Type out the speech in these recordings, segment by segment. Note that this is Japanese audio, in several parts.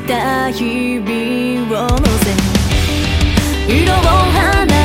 した日々を乗せ色を放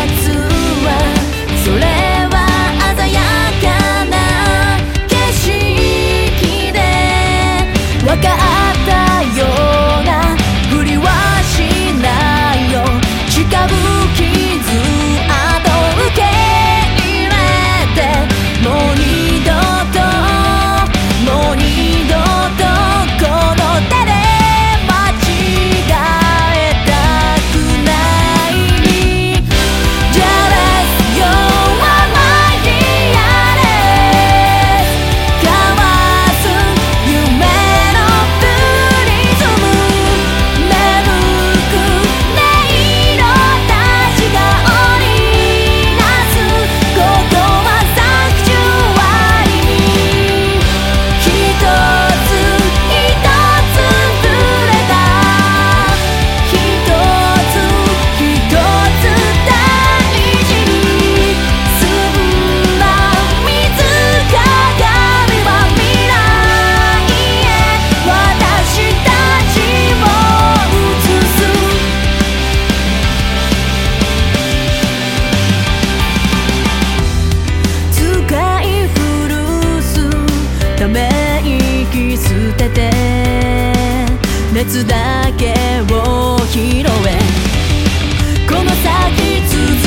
捨てて熱だけを拾え。この先続